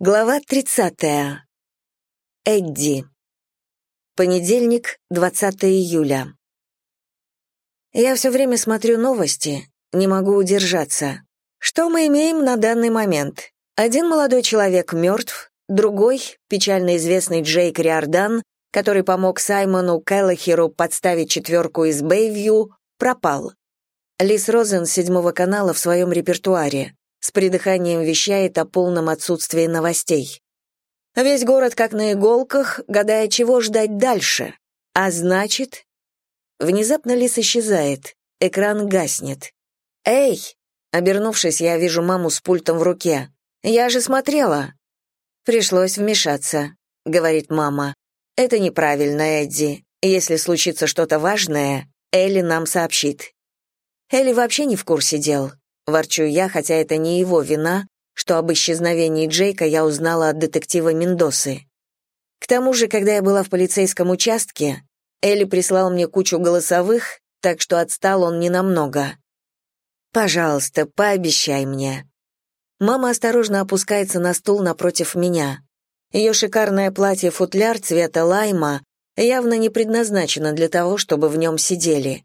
Глава 30. Эдди. Понедельник, 20 июля. Я все время смотрю новости, не могу удержаться. Что мы имеем на данный момент? Один молодой человек мертв, другой, печально известный Джейк Риордан, который помог Саймону Келлахеру подставить четверку из Бэйвью, пропал. Лис Розен седьмого канала в своем репертуаре с придыханием вещает о полном отсутствии новостей. Весь город как на иголках, гадая, чего ждать дальше. А значит... Внезапно лис исчезает, экран гаснет. «Эй!» Обернувшись, я вижу маму с пультом в руке. «Я же смотрела!» «Пришлось вмешаться», — говорит мама. «Это неправильно, Эдди. Если случится что-то важное, Элли нам сообщит». Элли вообще не в курсе дел. Ворчу я, хотя это не его вина, что об исчезновении Джейка я узнала от детектива Мендосы. К тому же, когда я была в полицейском участке, Элли прислал мне кучу голосовых, так что отстал он ненамного. «Пожалуйста, пообещай мне». Мама осторожно опускается на стул напротив меня. Ее шикарное платье-футляр цвета лайма явно не предназначено для того, чтобы в нем сидели.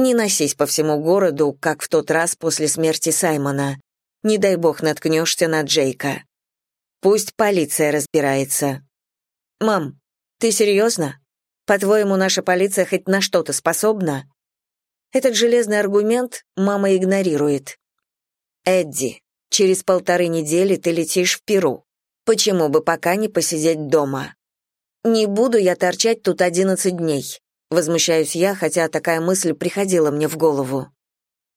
Не носись по всему городу, как в тот раз после смерти Саймона. Не дай бог наткнешься на Джейка. Пусть полиция разбирается. Мам, ты серьезно? По-твоему, наша полиция хоть на что-то способна? Этот железный аргумент мама игнорирует. Эдди, через полторы недели ты летишь в Перу. Почему бы пока не посидеть дома? Не буду я торчать тут одиннадцать дней. Возмущаюсь я, хотя такая мысль приходила мне в голову.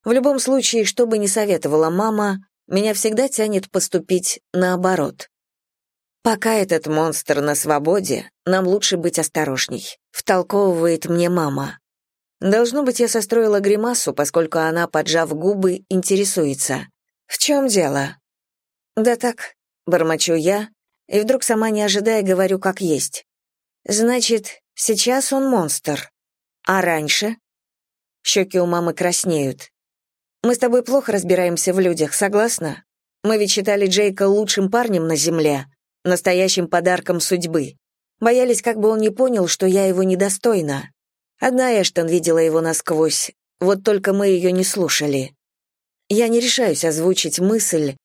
В любом случае, что бы ни советовала мама, меня всегда тянет поступить наоборот. Пока этот монстр на свободе, нам лучше быть осторожней, втолковывает мне мама. Должно быть, я состроила гримасу, поскольку она, поджав губы, интересуется. В чем дело? Да так, бормочу я, и вдруг сама не ожидая говорю как есть. Значит, Сейчас он монстр. А раньше? Щеки у мамы краснеют. Мы с тобой плохо разбираемся в людях, согласна? Мы ведь считали Джейка лучшим парнем на земле, настоящим подарком судьбы. Боялись, как бы он не понял, что я его недостойна. Одна Эштон видела его насквозь, вот только мы ее не слушали. Я не решаюсь озвучить мысль,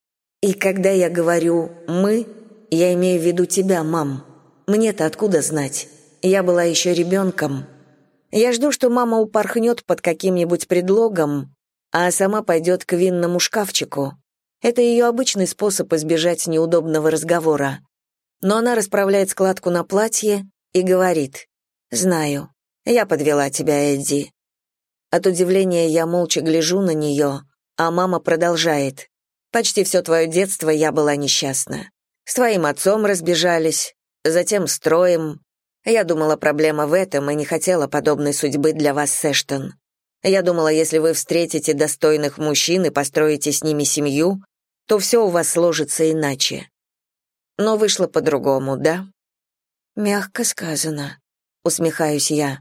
и когда я говорю «мы», я имею в виду тебя, мам. Мне-то откуда знать? Я была еще ребенком. Я жду, что мама упорхнет под каким-нибудь предлогом, а сама пойдет к винному шкафчику. Это ее обычный способ избежать неудобного разговора. Но она расправляет складку на платье и говорит, «Знаю, я подвела тебя, Эдди». От удивления я молча гляжу на нее, а мама продолжает. «Почти все твое детство я была несчастна. С твоим отцом разбежались, затем с Троем, я думала, проблема в этом и не хотела подобной судьбы для вас, Сэштон. Я думала, если вы встретите достойных мужчин и построите с ними семью, то все у вас сложится иначе. Но вышло по-другому, да? Мягко сказано, усмехаюсь я.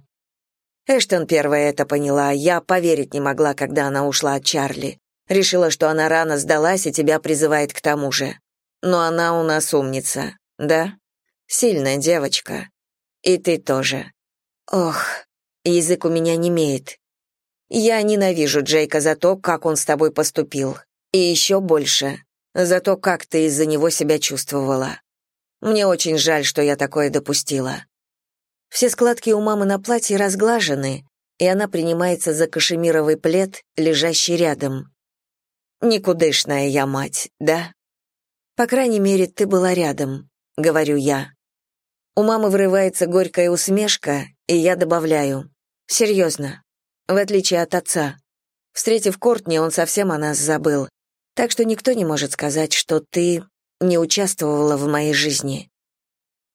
Эштон первая это поняла, я поверить не могла, когда она ушла от Чарли. Решила, что она рано сдалась и тебя призывает к тому же. Но она у нас умница, да? Сильная девочка. И ты тоже. Ох, язык у меня не имеет. Я ненавижу Джейка за то, как он с тобой поступил. И еще больше за то, как ты из-за него себя чувствовала. Мне очень жаль, что я такое допустила. Все складки у мамы на платье разглажены, и она принимается за кашемировый плед, лежащий рядом. Никудышная я мать, да? По крайней мере, ты была рядом, говорю я. У мамы вырывается горькая усмешка, и я добавляю. Серьезно. В отличие от отца. Встретив Кортни, он совсем о нас забыл. Так что никто не может сказать, что ты не участвовала в моей жизни.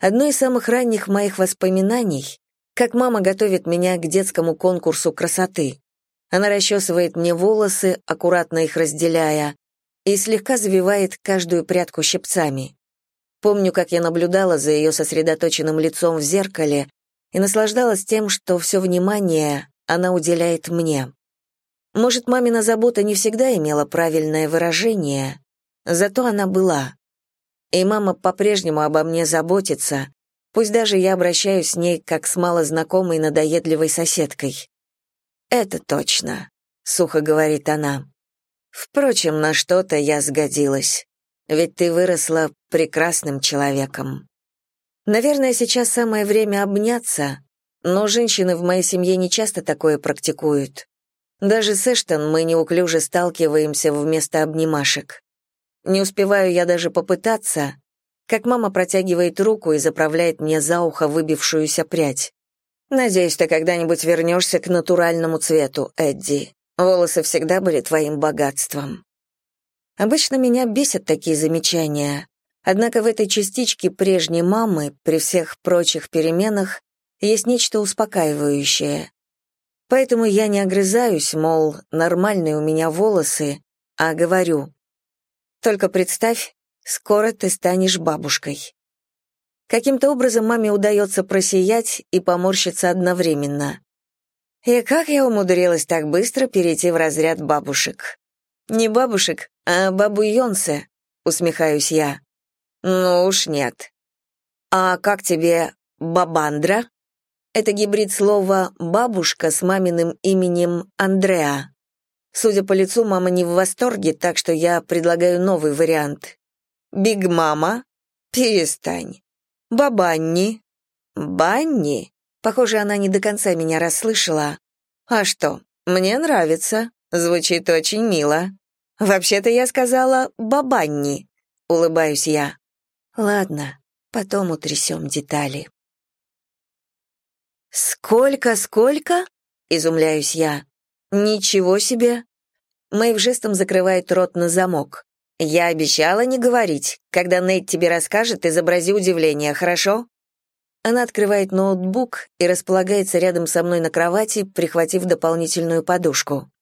Одно из самых ранних моих воспоминаний, как мама готовит меня к детскому конкурсу красоты. Она расчесывает мне волосы, аккуратно их разделяя, и слегка завивает каждую прядку щипцами. Помню, как я наблюдала за ее сосредоточенным лицом в зеркале и наслаждалась тем, что все внимание она уделяет мне. Может, мамина забота не всегда имела правильное выражение, зато она была. и мама по-прежнему обо мне заботится, пусть даже я обращаюсь с ней как с малознакомой надоедливой соседкой. «Это точно», — сухо говорит она. «Впрочем, на что-то я сгодилась, ведь ты выросла прекрасным человеком». Наверное, сейчас самое время обняться, но женщины в моей семье не часто такое практикуют. Даже с Эштон мы неуклюже сталкиваемся вместо обнимашек. Не успеваю я даже попытаться, как мама протягивает руку и заправляет мне за ухо выбившуюся прядь. «Надеюсь, ты когда-нибудь вернешься к натуральному цвету, Эдди. Волосы всегда были твоим богатством». Обычно меня бесят такие замечания, однако в этой частичке прежней мамы, при всех прочих переменах, есть нечто успокаивающее. Поэтому я не огрызаюсь, мол, нормальные у меня волосы, а говорю, только представь, скоро ты станешь бабушкой. Каким-то образом маме удается просиять и поморщиться одновременно. И как я умудрилась так быстро перейти в разряд бабушек? Не бабушек, а бабу Йонсе, усмехаюсь я. Ну уж нет. А как тебе бабандра? Это гибрид слова «бабушка» с маминым именем Андреа. Судя по лицу, мама не в восторге, так что я предлагаю новый вариант. Биг Мама? Перестань. Бабанни? Банни? Похоже, она не до конца меня расслышала. А что, мне нравится. Звучит очень мило. Вообще-то я сказала «бабанни», — улыбаюсь я. Ладно, потом утрясем детали. «Сколько, сколько?» — изумляюсь я. «Ничего себе!» Мэйв жестом закрывает рот на замок. «Я обещала не говорить. Когда Нейт тебе расскажет, изобрази удивление, хорошо?» Она открывает ноутбук и располагается рядом со мной на кровати, прихватив дополнительную подушку.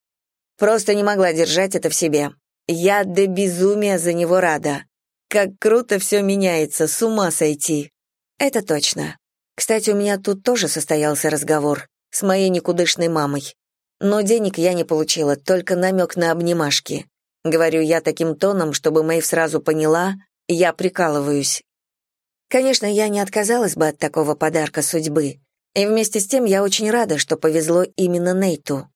Просто не могла держать это в себе. Я до безумия за него рада. Как круто все меняется, с ума сойти. Это точно. Кстати, у меня тут тоже состоялся разговор с моей никудышной мамой. Но денег я не получила, только намек на обнимашки. Говорю я таким тоном, чтобы Мэйв сразу поняла, я прикалываюсь. Конечно, я не отказалась бы от такого подарка судьбы. И вместе с тем я очень рада, что повезло именно Нейту.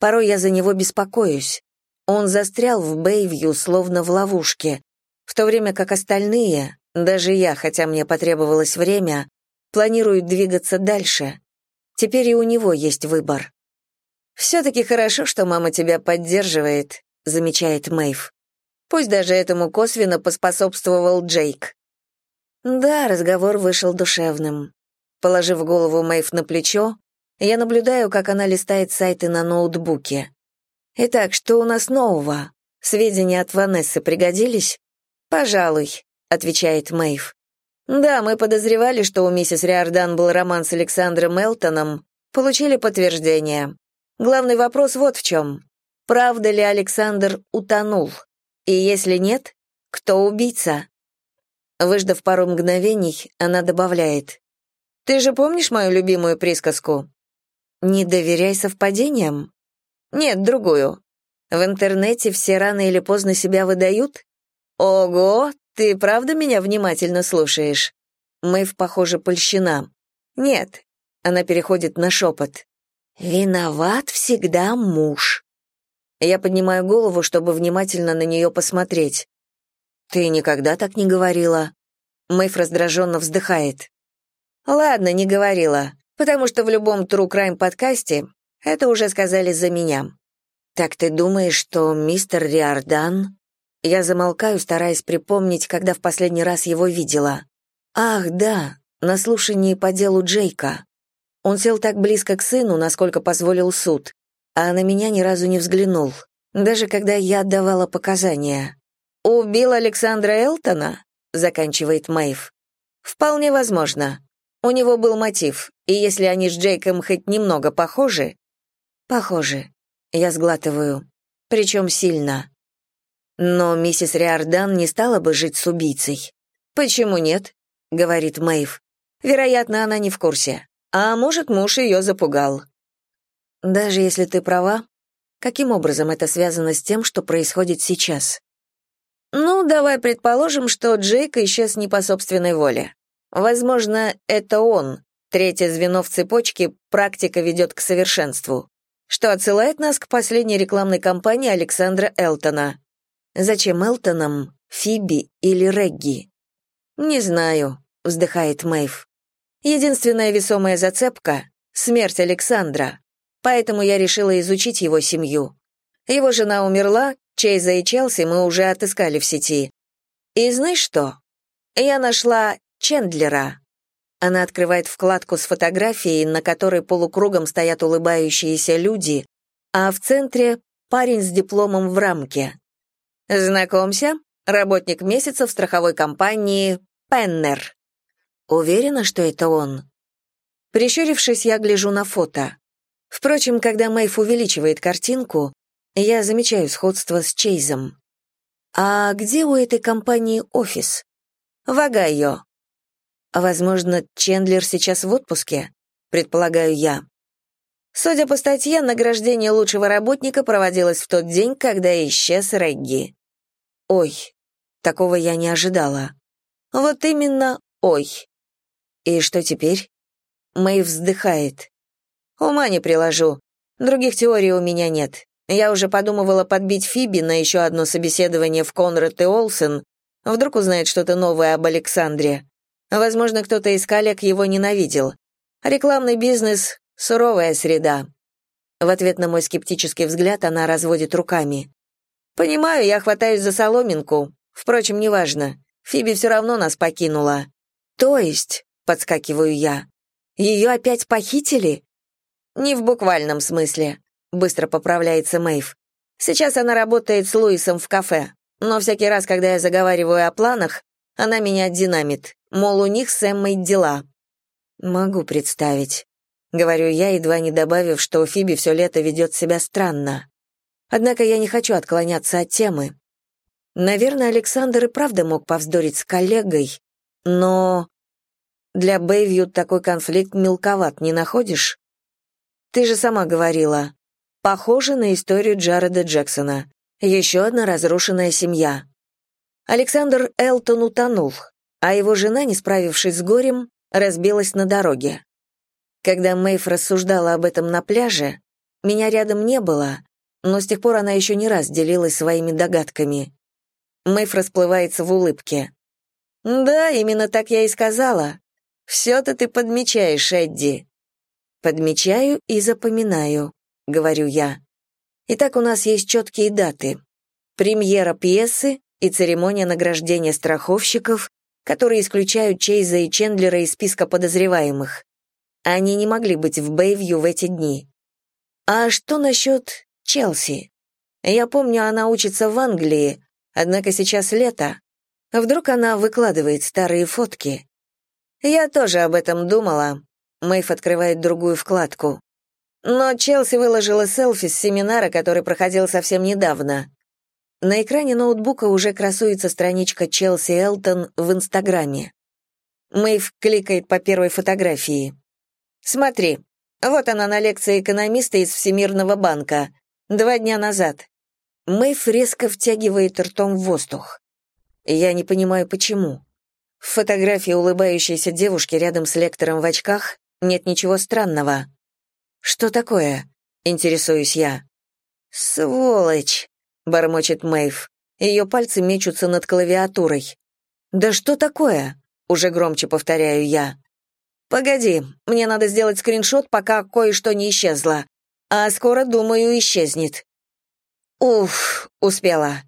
Порой я за него беспокоюсь. Он застрял в Бэйвью, словно в ловушке, в то время как остальные, даже я, хотя мне потребовалось время, планируют двигаться дальше. Теперь и у него есть выбор. «Все-таки хорошо, что мама тебя поддерживает», — замечает Мэйв. Пусть даже этому косвенно поспособствовал Джейк. Да, разговор вышел душевным. Положив голову Мэйв на плечо, я наблюдаю, как она листает сайты на ноутбуке. Итак, что у нас нового? Сведения от Ванессы пригодились? Пожалуй, отвечает Мэйв. Да, мы подозревали, что у миссис Риордан был роман с Александром Элтоном, получили подтверждение. Главный вопрос вот в чем. Правда ли Александр утонул? И если нет, кто убийца? Выждав пару мгновений, она добавляет. «Ты же помнишь мою любимую присказку?» «Не доверяй совпадениям?» «Нет, другую. В интернете все рано или поздно себя выдают?» «Ого, ты правда меня внимательно слушаешь?» Мэйв, похоже, польщена. «Нет». Она переходит на шепот. «Виноват всегда муж». Я поднимаю голову, чтобы внимательно на нее посмотреть. «Ты никогда так не говорила?» Мэйв раздраженно вздыхает. «Ладно, не говорила, потому что в любом True Crime подкасте это уже сказали за меня». «Так ты думаешь, что мистер Риордан...» Я замолкаю, стараясь припомнить, когда в последний раз его видела. «Ах, да, на слушании по делу Джейка. Он сел так близко к сыну, насколько позволил суд, а на меня ни разу не взглянул, даже когда я отдавала показания. «Убил Александра Элтона?» — заканчивает Мэйв. «Вполне возможно. У него был мотив, и если они с Джейком хоть немного похожи...» «Похожи». Я сглатываю. Причем сильно. Но миссис Риордан не стала бы жить с убийцей. «Почему нет?» — говорит Мэйв. «Вероятно, она не в курсе. А может, муж ее запугал. Даже если ты права, каким образом это связано с тем, что происходит сейчас? Ну, давай предположим, что Джейк исчез не по собственной воле. Возможно, это он, третье звено в цепочке, практика ведет к совершенству, что отсылает нас к последней рекламной кампании Александра Элтона. Зачем Элтонам Фиби или Регги? Не знаю, вздыхает Мэйв. Единственная весомая зацепка — смерть Александра, поэтому я решила изучить его семью. Его жена умерла, Чейза и Челси мы уже отыскали в сети. И знаешь что? Я нашла Чендлера. Она открывает вкладку с фотографией, на которой полукругом стоят улыбающиеся люди, а в центре парень с дипломом в рамке. Знакомься, работник месяца в страховой компании Пеннер. Уверена, что это он. Прищурившись, я гляжу на фото. Впрочем, когда Мэйф увеличивает картинку, я замечаю сходство с Чейзом. А где у этой компании офис? В Огайо. Возможно, Чендлер сейчас в отпуске, предполагаю я. Судя по статье, награждение лучшего работника проводилось в тот день, когда исчез Регги. Ой, такого я не ожидала. Вот именно ой. И что теперь? Мэй вздыхает. Ума не приложу. Других теорий у меня нет. Я уже подумывала подбить Фиби на еще одно собеседование в Конрад и Олсен. Вдруг узнает что-то новое об Александре. Возможно, кто-то из коллег его ненавидел. Рекламный бизнес — суровая среда. В ответ на мой скептический взгляд она разводит руками. «Понимаю, я хватаюсь за соломинку. Впрочем, неважно. Фиби все равно нас покинула». «То есть», — подскакиваю я, — «ее опять похитили?» «Не в буквальном смысле быстро поправляется Мэйв. Сейчас она работает с Луисом в кафе, но всякий раз, когда я заговариваю о планах, она меня динамит, мол, у них с Эммой дела. Могу представить. Говорю я, едва не добавив, что Фиби все лето ведет себя странно. Однако я не хочу отклоняться от темы. Наверное, Александр и правда мог повздорить с коллегой, но... Для Бэйвью такой конфликт мелковат, не находишь? Ты же сама говорила, Похоже на историю Джареда Джексона. Еще одна разрушенная семья. Александр Элтон утонул, а его жена, не справившись с горем, разбилась на дороге. Когда Мэйв рассуждала об этом на пляже, меня рядом не было, но с тех пор она еще не раз делилась своими догадками. Мэйв расплывается в улыбке. «Да, именно так я и сказала. Все-то ты подмечаешь, Эдди». Подмечаю и запоминаю говорю я. Итак, у нас есть четкие даты. Премьера пьесы и церемония награждения страховщиков, которые исключают Чейза и Чендлера из списка подозреваемых. Они не могли быть в Бэйвью в эти дни. А что насчет Челси? Я помню, она учится в Англии, однако сейчас лето. Вдруг она выкладывает старые фотки. Я тоже об этом думала. Мэйв открывает другую вкладку. Но Челси выложила селфи с семинара, который проходил совсем недавно. На экране ноутбука уже красуется страничка Челси Элтон в Инстаграме. Мэйв кликает по первой фотографии. «Смотри, вот она на лекции экономиста из Всемирного банка. Два дня назад». Мэйв резко втягивает ртом в воздух. Я не понимаю, почему. В фотографии улыбающейся девушки рядом с лектором в очках нет ничего странного. «Что такое?» — интересуюсь я. «Сволочь!» — бормочет Мэйв. Ее пальцы мечутся над клавиатурой. «Да что такое?» — уже громче повторяю я. «Погоди, мне надо сделать скриншот, пока кое-что не исчезло. А скоро, думаю, исчезнет». «Уф, успела.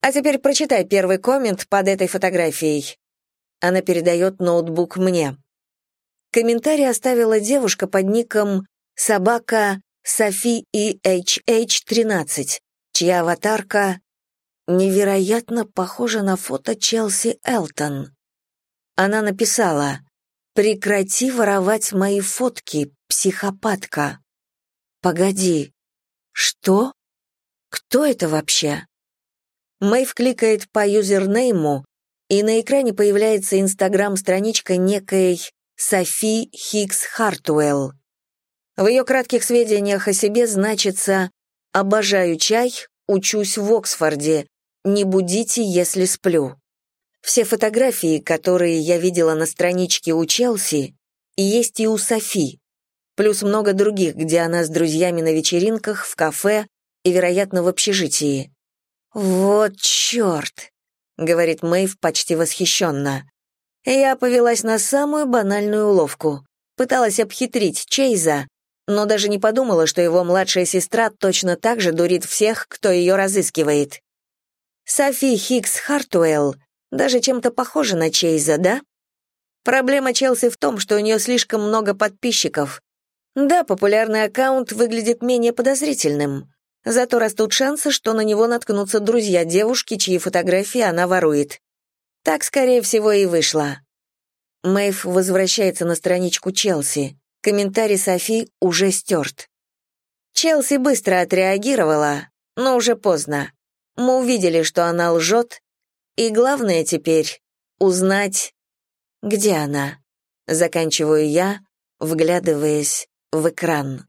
А теперь прочитай первый коммент под этой фотографией». Она передает ноутбук мне. Комментарий оставила девушка под ником собака Софи и HH13, чья аватарка невероятно похожа на фото Челси Элтон. Она написала «Прекрати воровать мои фотки, психопатка». «Погоди, что? Кто это вообще?» Мэйв кликает по юзернейму, и на экране появляется инстаграм-страничка некой Софи Хикс Хартуэлл. В ее кратких сведениях о себе значится «Обожаю чай, учусь в Оксфорде, «Не будите, если сплю». Все фотографии, которые я видела на страничке у Челси, есть и у Софи, плюс много других, где она с друзьями на вечеринках, в кафе и, вероятно, в общежитии. «Вот черт!» — говорит Мэйв почти восхищенно. Я повелась на самую банальную уловку. Пыталась обхитрить Чейза, но даже не подумала, что его младшая сестра точно так же дурит всех, кто ее разыскивает. Софи Хикс Хартуэлл даже чем-то похожа на Чейза, да? Проблема Челси в том, что у нее слишком много подписчиков. Да, популярный аккаунт выглядит менее подозрительным, зато растут шансы, что на него наткнутся друзья девушки, чьи фотографии она ворует. Так, скорее всего, и вышло. Мэйв возвращается на страничку Челси. Комментарий Софи уже стерт. Челси быстро отреагировала, но уже поздно. Мы увидели, что она лжет, и главное теперь — узнать, где она. Заканчиваю я, вглядываясь в экран.